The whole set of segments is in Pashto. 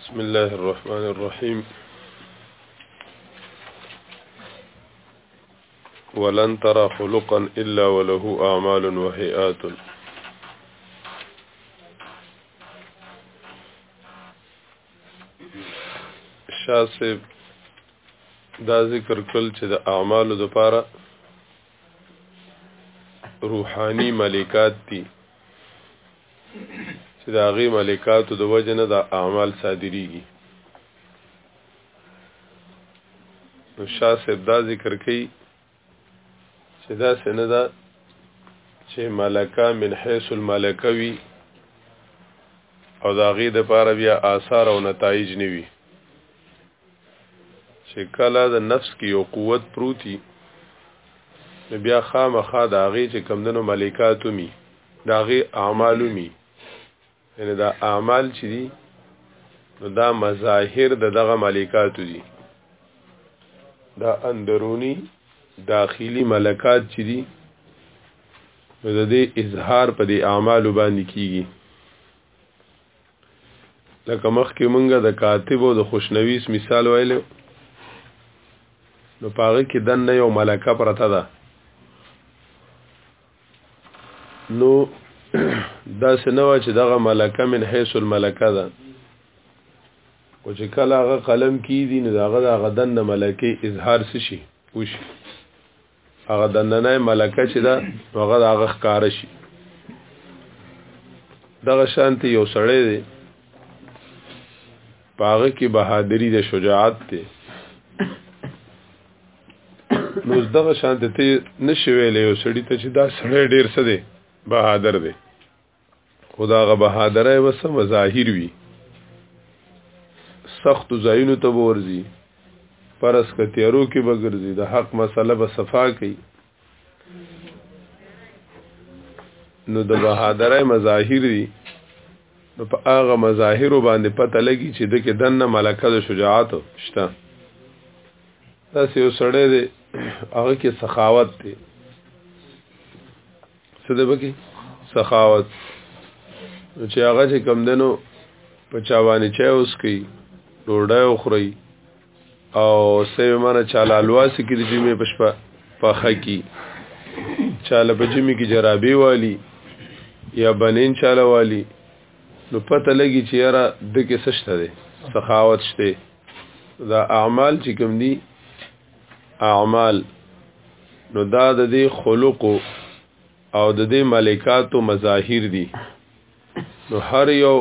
بسم الله الرحمن الرحيم ولن ترى خلقا إلا وله أعمال وهيئات شاسه دا ذکر کول چې د اعمالو د پاره روحاني ملکات دي چې دا غي ملکاتو د وجه نه د اعمال صادريږي نو شاه صاحب دا ذکر کوي چې دا سنه ده چې ملکه من حيث الملکه وي او دا غي د پاره بیا آثار او نتایج نیوي چې کله د نفس کې یو قوت پروتي بیا خامخا دا غي چې کمندنو ملکاتو می دا غي اعمالو می یعنی دا اعمال چې دي نو دا مظاهر د دغه ملکاتو دي دا اندرونی داخلي ملکات چې دي نو د دې اظهار په دې اعمالو باندې کیږي لکه مخکې مونږه د کاتب او د خوشنویس مثال ویلو نو پاغه کې دنه یو ملکه پرته ده نو دا سنوا چې دغه ملکه من حيث الملکه ده او چې کله هغه قلم کی دي نو داغه د غدن نه ملکه اظهار شي وش هغه د ننای ملکه چې دا هغه د هغه ښکار شي دغه شانتی یو سړی دی پاغه کې بهادری د شجاعت ته نو دغه شانت ته نشي ویلې یو سړی ته چې دا سړی ډیر څه دی بهادر دی خدا غ بهادر ای وسه مظاهر وی سخت زاینو ته ورزي پرس کتیارو کې بغرزي د حق مسله به صفا کوي نو د بهادرای مظاهر دي نو په هغه مظاهر باندې پته لګي چې د کې دنه ملکه د شجاعت شته دا سیو سړی دی هغه کې سخاوت دی څه دی بکی سخاوت چې هغه چې کم دنو په چا باندې چا اوس کوي ډوډۍ وخوري او سوي مانا چاله الواسی کی د جمعې په شپه پخه کی چاله په جمعې کې جرابې والی یا بنین چاله والی نو پته لګي چې یاره د کې سشته ده سخاوت شته دا اعمال چې کوم دي اعمال نو دا د دې خلقو او د دې ملکاتو مظاهر دي نو هر یو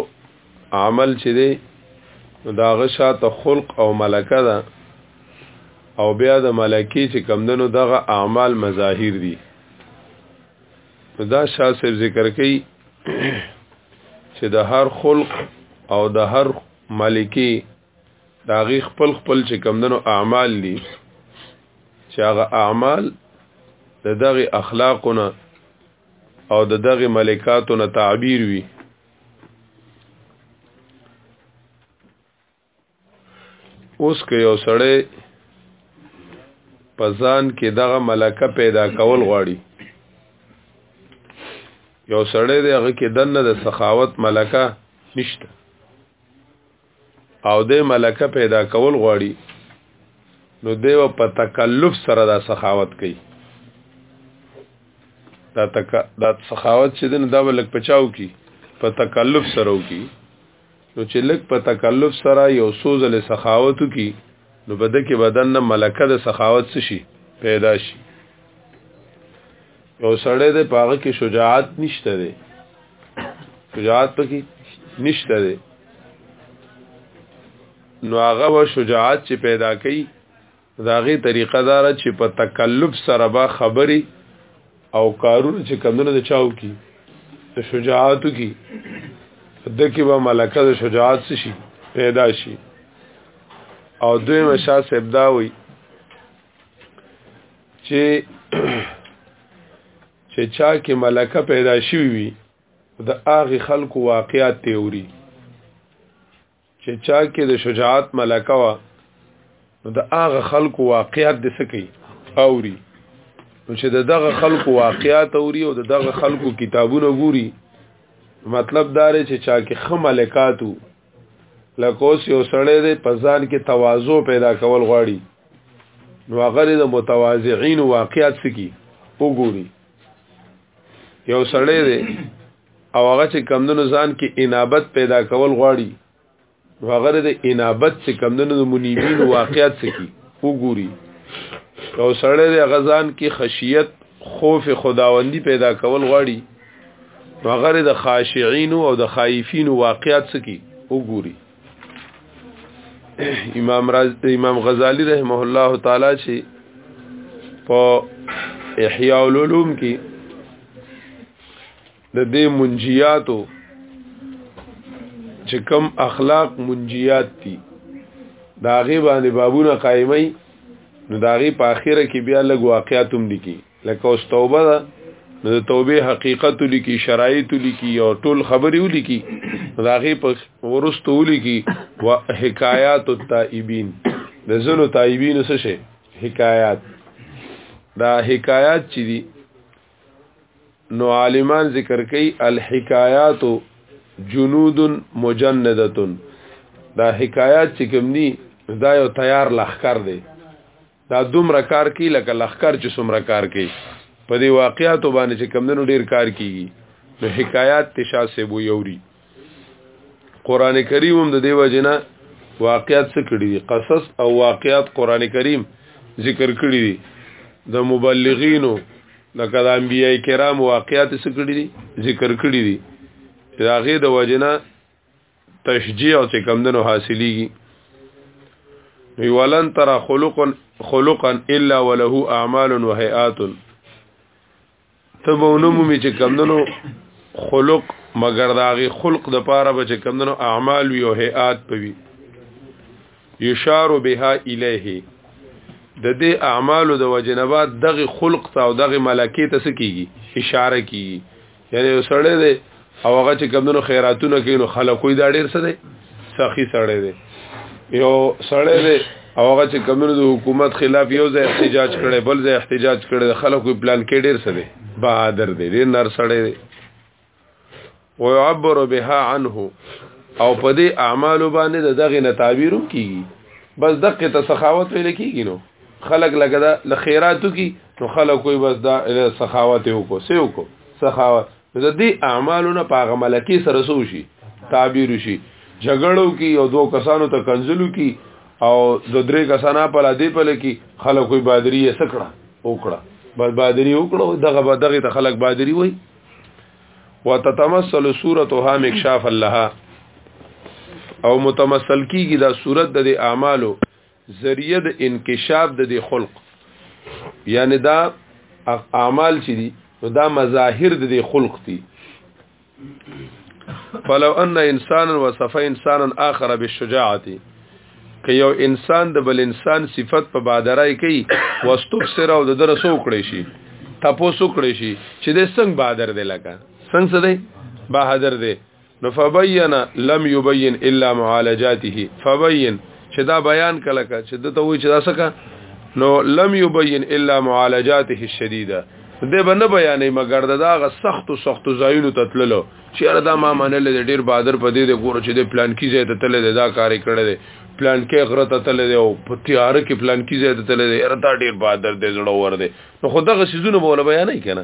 عمل چې دی نو دا غشا ته خلق او ملکه ده او بیا د ملکی چې کمدنو دغه اعمال مظاهر دي دا شاه صاحب ذکر کوي چې د هر خلق او د هر ملکی دا غي خپل خپل چې کمدنو اعمال دي چې هغه اعمال د دغه اخلاقونه او د دغه ملکاتو نه تعبیر وي اوس که یو سړی په ځان کې دغه ملکه پیدا کول غواړي یو سړی دی هغه کې دنه د سخاوت ملکه نشته او د ملکه پیدا کول غواړي نو دیو په تکلف سره دا سخاوت کوي دا تک دا سخاوت چې دنه دا ولک پچاو کی په تکلف سره وکي نو چې لک په تکلف سره یو سوز له سخاوت وکي نو بده کې بدن نه ملکه د سخاوت شي پیدا شي یو سړی دی پاغه کې شجاعت نشته دی شجاعت پکې نشته دی نو هغه و شجاعت چې پیدا کړي داغه طریقه دار چې په تکلف سره با خبري او کارونه چې کمونه د چاو کی د شجاعت کی د کې به ملکه د شجاعت شي پیدا شي او دوی مشا سبدا وي چې چې چا کې ملکه پیدا شوی وي د هغه خلکو واقعیات تیوري چې چا کې د شجاعت ملکه وا نو د هغه خلکو واقعیات د سکی اوري نو چې د دغه خلکو واقعیات اوري او د دغه خلکو کتابونه ګوري مطلب دا چې چا کې خملکاتو لکه اوس یو سړی دی په ځان کې تواضع پیدا کول غواړي نو هغه د متواضعين واقعیت سکی وګوري یو سړی دی او هغه چې کمندونو ځان کې انابت پیدا کول غواړي هغه د انابت چې کمندونو د منیبین واقعیت سکی وګوري یو سړی دی هغه ځان کې خشیت خوف خداوندی پیدا کول غواړي وغره د خاشعين او د خائفين واقعات سکی وګوري امام راز امام غزالی رحمه الله تعالی چې په احیاء العلوم کې د دې منجیاتو چې کم اخلاق منجیات دي داغه باندې بابونه قائمي نو داغه په اخره کې بیا لګ واقعاتم دي کې لکه اوس توبه ده نو د توبې حقیقت لیکي شرایط لیکي او ټول خبرې ولیکي راغې په ورستو ولیکي وا حکایات التائبین د زنو تائبین څه شي حکایات دا حکایات چې دي نو عالمان ذکر کوي الحکایات جنود مجنده دا حکایات چې کوم دي دا یو تیار لخر دی دا دومره کار کوي لکه لخر چې څومره کار کوي په دې واقعاتو باندې چې کمندونو ډیر کار کیږي نو حکایات تشا سه بو یوري قران کریم هم د دیو جنا واقعات څخه کړی دي قصص او واقعات قران کریم ذکر کړی دي د مبلغینو د کلام انبیای کرام واقعات څخه کړی دي ذکر کړی دي راغه د وجنا تشجیع چې کمدنو حاصلېږي وی ولن ترى خلقا خلقا الا وله اعمال وهيئات تبونو می چې کمدنو خلق مگر داغي خلق د پاره به چې کمدنو اعمال وی او هيئات پوي یشار بها الیه د دې اعمالو د وجنبات دغه خلق ته او دغه ملکه ته سکیږي اشاره کیږي یعنی یو سړی دی او هغه چې کمونو خیراتونه کوي نو خلکو یې دا ډیر څه دی سخی سړی دی یو سړی دی او هغه چې کمونو د حکومت خلاف یو ځای احتجاج کړي بل ځای احتجاج کړي خلکو پلان کې ډیر څه دی بهادر دی ډیر نر سړی دی ويعبر بها عنه او په دې اعمال باندې دغه نتاویرو کیږي بس دقه ته سخاوت ویل کیږي نو خلق لګه دا لخیراتو کی نو خلق کوئی بس دا سخاوت وکړو سې وکړو سخاوت د دې اعمالو نه پاغه ملکی سره سو شي تعبیر شي جګړو کی او دو کسانو ته کنزلو کی او د درې کسانا په لادې په لکی خلک کوئی بادری یې سکړه وکړه بس بادری وکړو دغه به دغه ته خلک بادری وای وتتمثل صورتها مکشاف لها او متمثل کیږي دا صورت د اعمالو ذریعہ د انکشاف د دې خلق یعنی دا اعمال چې دي نو دا مظاهر د دې خلق دي فلو ان انسان وصف انسان اخر بالشجاعه که یو انسان د بل انسان صفت په بادرای کوي واستوب سره او د درسو کړی شي تاسو کړی شي چې د څنګه بادر دی لکه څنګه دی بهادر دی نو فبین لم یبین الا معالجاته فبین چې دا بیان کله کا چې دته وی چې دا سکه نو لم یبین الا معالجاته الشدیده دې باندې بیانې مګر دا غ سخت سخت زایونو تتللو چې اره دا ما منل ډیر بادر په دې د ګور چې د پلان کې زیاته تللې دا کارې کړې دي پلان کې غره ته تللې او په تیار کې پلان کې زیاته تللې اره دا ډیر بادر دې زړه ور دي نو خدغه سيزونه بوله بیانې کنه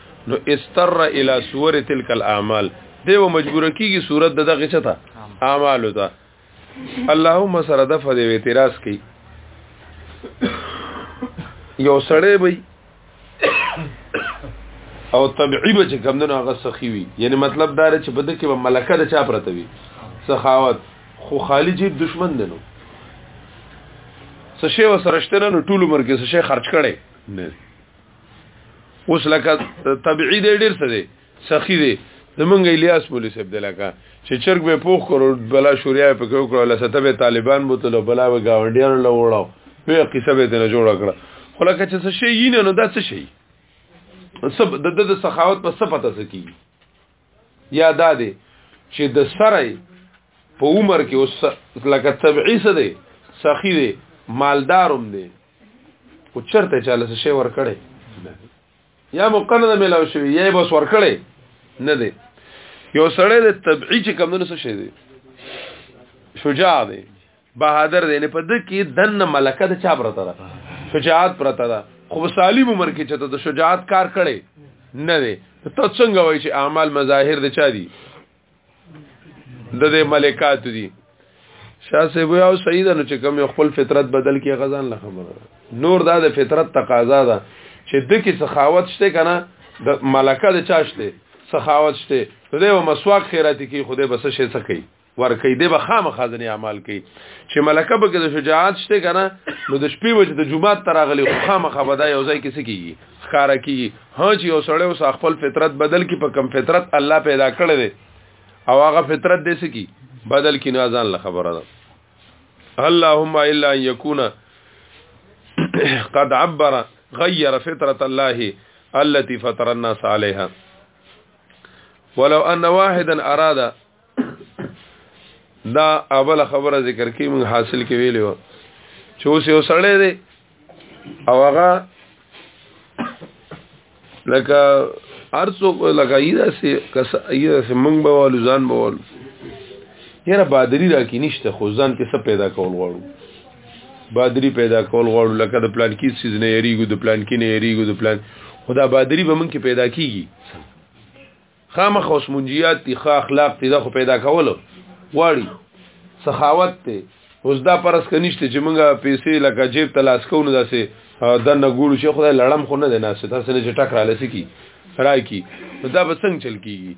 نو استر الى صور تلك الاعمال دیو مجبور کیږي صورت دغه چتا اعمال ته اللهم سره د فدی اعتراض کی یو سړی وي او طبيعي به چې کمندونو هغه سخي وي یعنی مطلب دا چې په دکې به ملکه د چا پرته وي سخاوت خو خالی جیب دشمن دنو سشي وسرشتنه نو ټول عمر کې سشي خرج کړي نه اوس لکه طبيعي دی ډیر څه دی سخی دی زمونږ الیاس مولوی صاحب دلکا چې چرګ به پوخ کړو بلا شوریا په کې وکړو لسه ته طالبان بوته له بلا و گاونډیانو له وړو په قصه به نه جوړ کړ خو لکه چې څه شي نه نو دا څه شي سب د د سخاوت په صفته سکی یا دا دی چې د سره په عمر کې اوس لکه طبيعي څه دی سخی دی مالداروم دی او چرته چاله څه شی ورکړي یا مقننه ملاو شوی یا بس ورکړي نه دی یو سړی د طبيعي چې کمونه څه شي دی شجاع دی بهادر دی نه په د کې دنه ملکه د چا پرته ده شجاعت پرته ده خو سالم عمر کې چې ته د شجاعت کار کړي نه دی ته څنګه وای چې اعمال مظاهر د چا دي د دې ملکات دي شاه صاحب یو سید نو چې کوم خپل فطرت بدل کې غزان له خبره نور دا د فطرت تقاضا ده چې د کی سخاوت شته کنه د ملکه د چاشته سخاوت شته نو دی مسواک خیراتی کی خوده بس شي سکی ورکی دی به خام خزنی اعمال کی چې ملکه به کې د شجاعت شته کنه نو د شپې وجه د جمعه تراغلی خو خام خبره یو ځای کې سکیږي ښکارا کیږي ها چې یو سړی اوس خپل فطرت بدل کی په کم فطرت الله پیدا کړی دی او هغه فطرت دې سکی بدل کی نه ځان له خبره ده اللهم الا ان يكون قد عبر غير فطره الله التي فطر الناس عليها ولو ان واحدا اراد دا اوله خبره ذکر کی موږ حاصل کې ویلو چې اوس یو سړی دی او هغه لکه ارسو لکه ایدا سي کس ایدا سي موږ به ول ځان به ول یره بادری را کې نشته خو ځان کې څه پیدا کول غواړو بادری پیدا کول غواړو لکه د پلان کې سیز نه یریګو د پلان کې نه یریګو د پلان خدا بادری به موږ کې پیدا کیږي خامخ اوس منجیات دي ښه اخلاق دي دا خو پیدا کولو واړي سخاوت ته اوس دا پرس کنيشته چې موږ پیسې لکه جیب ته لاس کوو داسې د نه ګورو چې خدای لړم خو نه دی ناسه تاسو نه چې ټک را لسی کی راکی دا به څنګه چل کیږي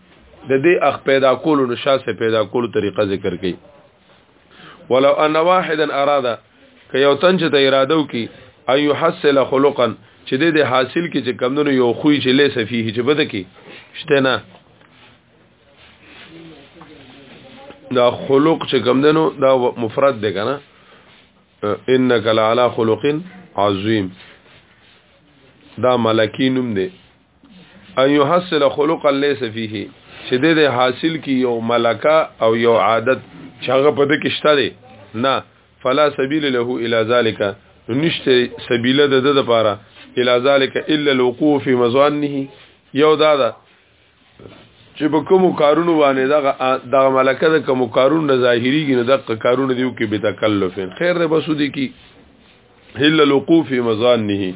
د دې اخ پیدا کولو نشاسه پیدا کولو طریقه ذکر کړي ولو ان واحدا اراده که یو تن چې ته اراده وکي ان يحصل خلقا چې دې د حاصل کې چې کمونو یو خوې چې لیس فيه چې بده کې شته نه دا خلق چې کمونو دا مفرد دی کنه انک لعلى خلق عظیم دا ملکی نوم دی ان يحصل خلقا ليس فيه چې د حاصل کی یو ملکه او یو عادت چې هغه په دې کې شته دی نه فلا سبیل له الی ذالک نشته سبیل د د لپاره الی ذالک الا الوقوع فی مزانه یو دا ده چې په کوم کارونو باندې دا د ملکه د کوم کارونو ظاهریږي نه دغه کارونه دیو کې به تکلف خیر ده بسو دي کی هل الوقوف مزانه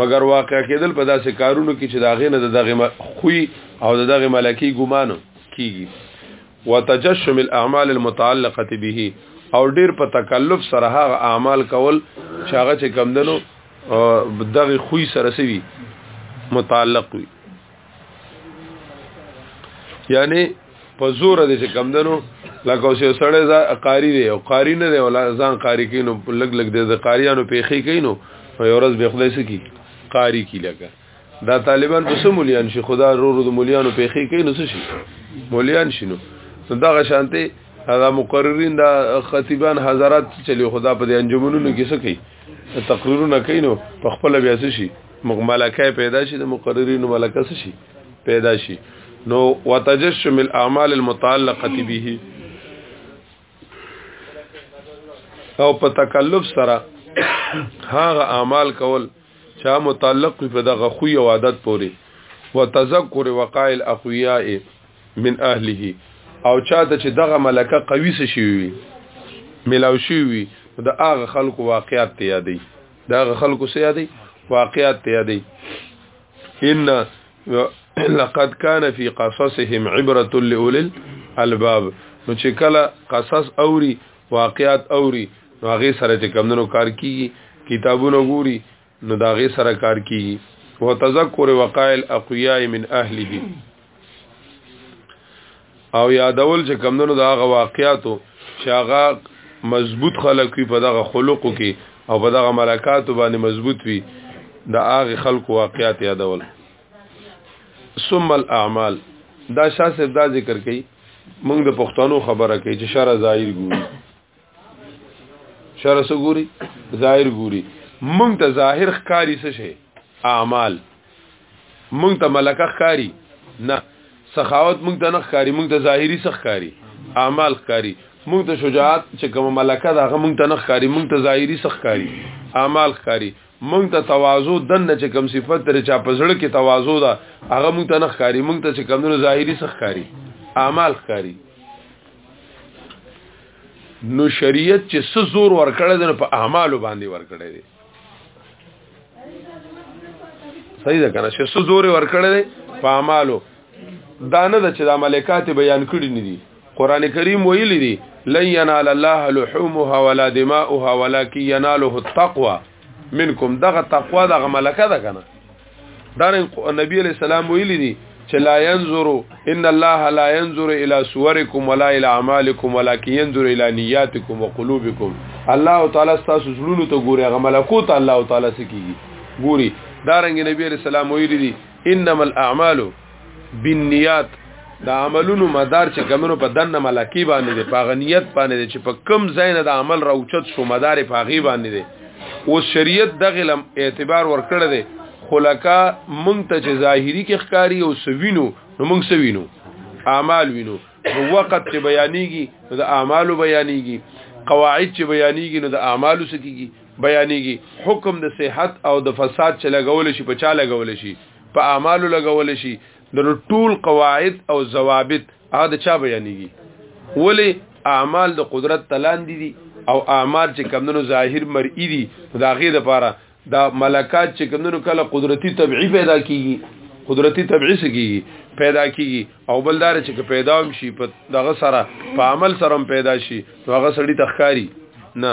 مگر واقع کېدل په داسې کارونو کې چې دا غینه د دغه خوې او د دغه ملکی ګمانو کیږي وتجشم الاعمال المتعلقه به او ډیر په تکلف سره هغه اعمال کول چې هغه چې کمدنو دغه خوې سره سوي متعلق وي یعنی په زور د چې کم دنو لکه اوس یو سړی ځا قاری دی او قاری نه دی ولا ځان قاری کینو لګ لګ د قاریانو پیخې کینو او یو ورځ به خدای سکی قاری کی لګه دا طالبان په سم مليان شي خدا رو رو د مليانو پیخې کینو څه شي مليان شینو دا غشانته دا مقررین دا خطیبان حضرات چلی خدا په دې انجمنونو کې څه کوي تقریرونه کینو په خپل بیا څه شي موږ ملکه پیدا شي د مقررینو ملکه شي پیدا شي نو وتجشم الاعمال المتعلقه به او په تکلف سره هغه اعمال کول چې متعلق په دغه خو او عادت پوري وتذکر وقاع الاقویاء من اهله او چاته چې دغه ملکه قوی شي وي ملاو شي وي د هغه خلکو واقعیت ته یادې دا خلکو سي یادي واقعات ته یادي ان لقد كان في قصصهم عبره لاولل الباب نو چې کله قصص اوري واقعات اوري نو هغه سره چې کمندونو کار کیږي کتابونه ګوري نو دا هغه سره کار کیږي وتذکر وقائل اقویاء من اهله او یادول چې کمندونو دا غ واقعاتو چې هغه مضبوط خلک وي په دغه خلقو کې او په دغه ملکاتو باندې مضبوط وي دا هغه خلق واقعات یادول ثم الاعمال دا شاسب دا ذکر کړي موږ د پښتنو خبره کوي چې شر ظاهر ګوري شرع سو ګوري ظاهر ګوري مونږ ته ظاهر ښکاری څه شي اعمال مونږ ته ملکه ښکاری نه سخاوت مونږ ته نه ښکاری مونږ ته ظاهری څه ښکاری اعمال ښکاری مونږ ته شجاعت چې کوم ملکه دا مونږ ته نه ښکاری مونږ ته ظاهری څه ښکاری اعمال ښکاری مونږ ته تواضع دنه چې کوم صفت لري چې په زړه کې تواضع ده هغه مونږ ته نه ښکاری مونږ ته چې کوم ظاهری څه ښکاری اعمال ښکاری نو شریعت چې څه زور ورکړی دی په اعمالو باندې ورکړی دی صحیح ده کنه چې څه زور ورکړی دی په اعمالو دا نه ده چې د ملکات بیان کړی نه دي قران کریم ویلی دی لن ينال الله لحومها ولا دماؤها ولكن يناله التقوى منکم دغه تقوا دغه ملکه ده کنه دا نبی علیہ السلام ویلی دي چې لا ينظر ان الله لا ينظر الى صوركم ولا الى اعمالكم ولكن ينظر الى نياتكم وقلوبكم الله تعالی تاسو زړونو ته ګوري هغه ملکوت الله تعالی سکیږي ګوري دا رنګ نبی علیہ السلام ویلی دي انما الاعمال بنیات د عملونو مدار چې کمنو په دنه ملکی باندې دی په غنیت باندې دی چې په کم ځای نه د عمل راوچت شو مدار په غی باندې دی او شریعت دغه لم اعتبار ورکړه دی خلقا مونږ ته چې ظاهری کې ښکاری او سوینو نو مونږ سوینو اعمال وینو نو وخت چې بیانېږي نو د اعمالو بیانېږي قواعد چې بیانېږي نو د اعمالو سکیږي بیانېږي حکم د صحت او د فساد چې لګول شي په چا لګول شي په اعمالو لګول شي د ټول قواعد او ضوابط هغه د چا بیانېږي ولی اعمال د قدرت تلاندې دي او اعمال چې کمونو ظاهر مرئی دي دا غي د پاره دا ملکات چې کمونو کله قدرتی طبيعي پیدا کیږي قدرتی طبيعي سګي پیدا کیږي او بلدار چې پیدا هم شي په دغه سره په عمل سره هم پیدا شي هغه سړی تخکاری نه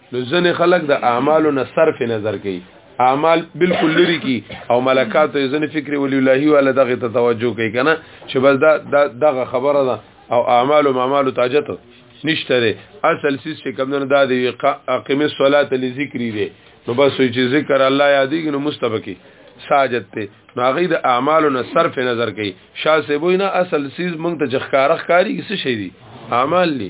نو ځنې خلک د اعمالو نه صرف نظر کوي اعمال بالکل لري کی او ملکات یې ځنې فکر ولی الله والا دغه ته توجه کوي کنه چې بس دا دغه خبره ده او اعمال او اعمال تاجت نشته ده اصل سیس چې کوم نه دا دی اقیم الصلاه لذکری دی نو بس چې ذکر الله یادېږي نو مستبکی ساجد ته نو هغه د اعمالو نه صرف نظر کوي شاه سیبوی نه اصل سیز مونږ ته ځخکارخ کاری څه شي دي اعمال دي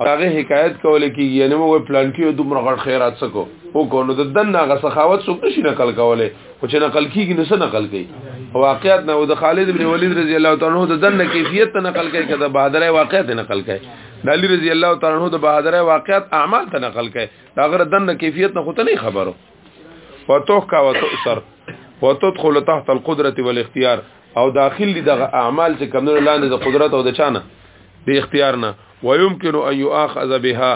هغه حکایت کول کیږي یعنی موږ پلان کې دومره غړ خیرات سکو او کو نو د دنه غ سخاوت څوک نشي نقل کوله او چې نقل کیږي نو څه نقل کوي واقعیت نه د خالد ابن ولید رضی الله تعالی عنہ د دنه کیفیت ته نقل کوي کده بهادر واقعیت نقل کوي د علی رضی الله تعالی عنہ د بهادر واقعیت اعمال ته نقل کوي دا غره دنه کیفیت نه خو ته نه خبرو وتوکا وتؤثر وتدخل تحت القدره والاختيار او داخل دي دغه اعمال چې کمنو لاندې د قدرت او د چانه د اختیار نه ويمكن ان يؤاخذ بها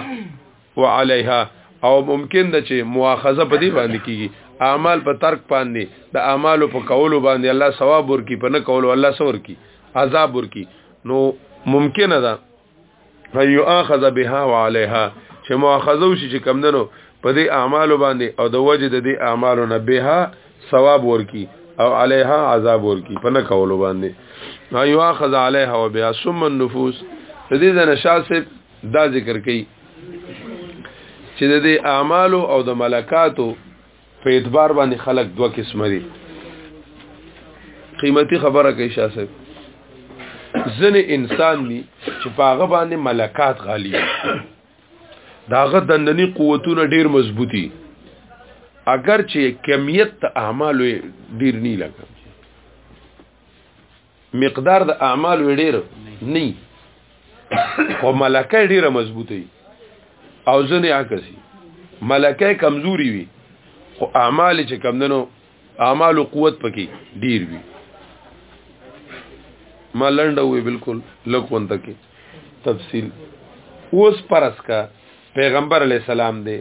وعليها او ممکن ده چې مؤاخذه په دې باندې کیږي اعمال په ترک باندې د اعمالو په کولو باندې الله ثواب ورکي په نه کولو الله ثواب ورکي عذاب ورکي نو ممکن ده ان يؤاخذ بها وعليها چې مؤاخذه وشي چې کم دنو په دې اعمالو باندې او د وجه د دې اعمالو نه بها ثواب ورکی او علیها عذاب ورکی په نه کولو باندې ایو اخذ علیها وبها ثم النفوس دې زنه شاسب دا ذکر کئ چې د دې اعمال او د ملکاتو په اعتبار باندې خلق دوه قسم دي قیمتي خبره کوي شاسب ځنې انسان دي چې پاغه باندې ملکات غالي داغه دندنی قوتونه ډیر مضبوطی اگر چې کمیت ته اعمال ډیر نه لګا مقدار د اعمال ډیر نه او ملکه ډیره مضبوطی او ځنه عکسي ملکه کمزوري وي خو اعمال چې کمندنو اعمال او قوت پکې ډیر وي ما لنډه وې بالکل لکوند کې تفصیل اوس پرس کا پیغمبر علی السلام دی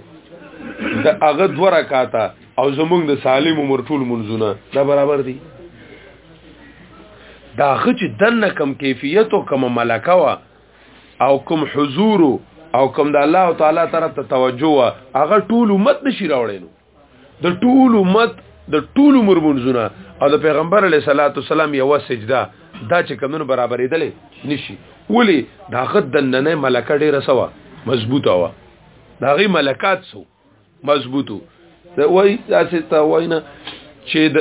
د هغه دوه رکعاته او زمونږ د سالم عمر ټول منځونه دا برابر دي دا خچ دنه کم کیفیت او کم ملکه وا او کم حضور او کم د الله تعالی طرف ته توجه وا هغه ټول امت نشي راوړینو د ټول امت د ټول عمر منځونه او د پیغمبر علی صلوات والسلام یو سجده دا چې کمونو برابرېدلې نشي ولی دا خد د ننې ملکه ډیره سوا مضبوطه وا دا غي ملکات سو مضبوطو دا وای تاسو ته واینا چې د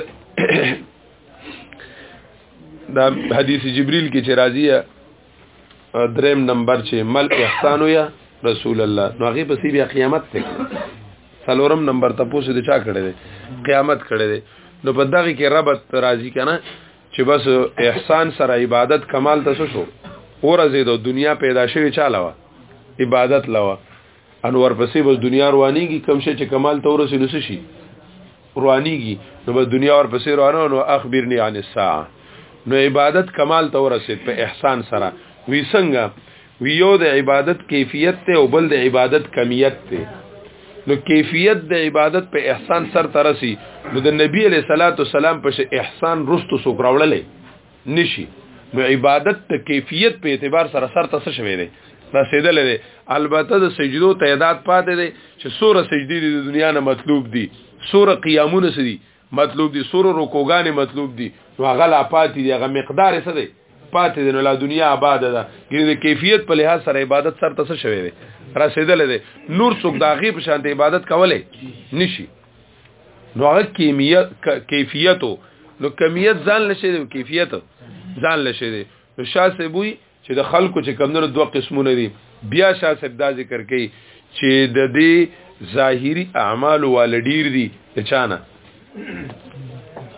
دا حدیث جبريل کې چې راځي دریم نمبر چې مل احسان یا رسول الله نو هغه په سی بیا قیامت ته څلورم نمبر ته پوسې د چا کړي دي قیامت کړي دي نو په دغه کې ربط راضی کنه چې بس احسان سره عبادت کمال تاسو شو ورځې د دنیا پیدا شوی چاله وا عبادت لوا انور پسې بس دنیا روانيږي کم شي چې کمال ته ورسې نو شي روانيږي نو بس دنیا ور پسې روانه نو اخبرني عن الساعه نو عبادت کمال ته ورسې په احسان سره وی څنګه ویو د عبادت کیفیت ته او بل د عبادت کمیت ته نو کیفیت د عبادت په احسان سر ترسي نو د نبی علیہ الصلوۃ والسلام په احسان رستو سوکراوللې نشي نو عبادت ته کیفیت په اعتبار سره سر ته څه شوی دی رسیدل دی البته د سجدو تعداد پاتې دی چې سوره سجدي د دنیا نه مطلوب دي سوره قیامونه سدي مطلوب دي سوره رکوګانې مطلوب دي نو هغه لا پاتې دی هغه مقدار څه دی پاتې دی نو لا دنیا آباد ده ګینه د کیفیت په لحاظ سره عبادت سر ته څه شوی دی رسیدل دی نور څوک د هغې په شانته عبادت کولی نشي نو هغه کیمیت کیفیتو نو کمیت ځان لشه دی کیفیت ځان لشه دی نو شاسه بوي چې د خلکو چې کمندونو دوه قسمونه دي بیا شاسه دا ذکر کوي چې د دې ظاهری اعمال والډیر دي د چانه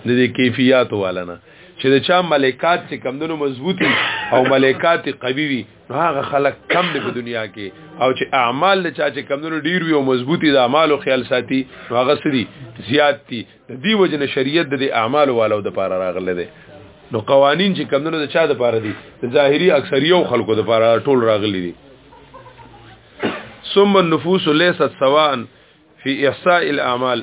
د دې کیفیت والنه چې د چا ملکات چې کمندونو مضبوطي او ملکات قوي وي هغه خلک کم دی په دنیا کې او چې اعمال له چا چې کمونو ډیر وي او مضبوطی د اعمالو خیال ساتي هغه سری زیات دي د دې وجنه شریعت د اعمالو والو د پاره راغله ده نو قوانین چې کمونو د چا د پاره دي د ظاهری اکثریو خلکو د پاره ټول راغلي دي ثم النفوس ليست سواء في احصاء الاعمال